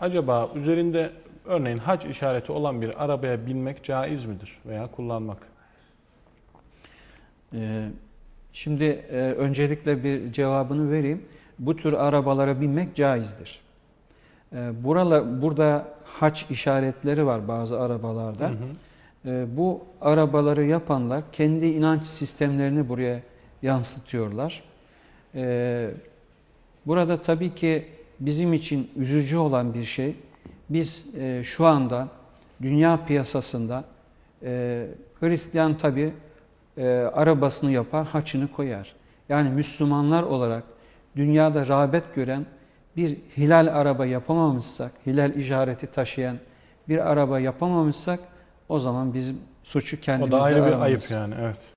Acaba üzerinde örneğin hac işareti olan bir arabaya binmek caiz midir veya kullanmak? Ee, Şimdi e, öncelikle bir cevabını vereyim. Bu tür arabalara binmek caizdir. Ee, Burala, burada haç işaretleri var bazı arabalarda. Hı hı. Ee, Bu arabaları yapanlar kendi inanç sistemlerini buraya yansıtıyorlar. Burada tabii ki bizim için üzücü olan bir şey, biz e, şu anda dünya piyasasında e, Hristiyan tabii e, arabasını yapar, haçını koyar. Yani Müslümanlar olarak dünyada rağbet gören bir hilal araba yapamamışsak, hilal işareti taşıyan bir araba yapamamışsak o zaman bizim suçu O kendimizde da ayrı bir aramamız. ayıp yani evet.